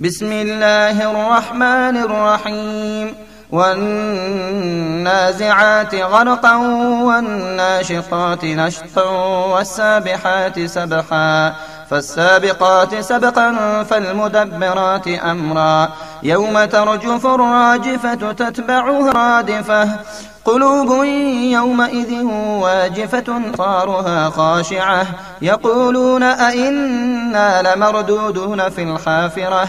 بسم الله الرحمن الرحيم. والنازعات غرقا والناشطات نشطا والسابحات سبحا. فالسابقات سبقا فالمدبرات أمرا. يوم ترجف الراجفة تتبعها رادفة. قلوب يومئذ واجفة صارها خاشعة. يقولون أئنا لمردودون في الحافرة.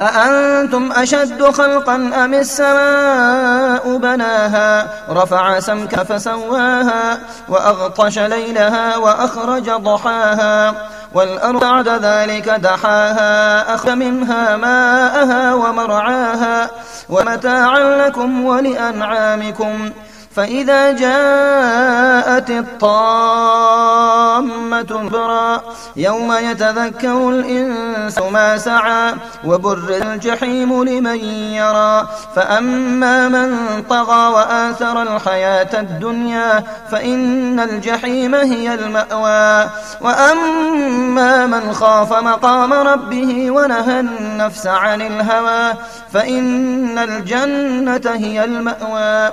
أأنتم أشد خلقا أم السماء بناها؟ رفع سمك فسواها وأغطش ليلها وأخرج ضحاها والأرض بعد ذلك دحاها أخذ منها ماءها ومرعاها ومتاعا لكم ولأنعامكم فإذا جاءت الطامة الكبرى يوم يتذكر الإنسان ما سعى وبر الجحيم لمن يرى. فأما من طغى وآثر الحياة الدنيا فإن الجحيم هي المأوى. وأما من خاف مقام ربه ونهى النفس عن الهوى فإن الجنة هي المأوى.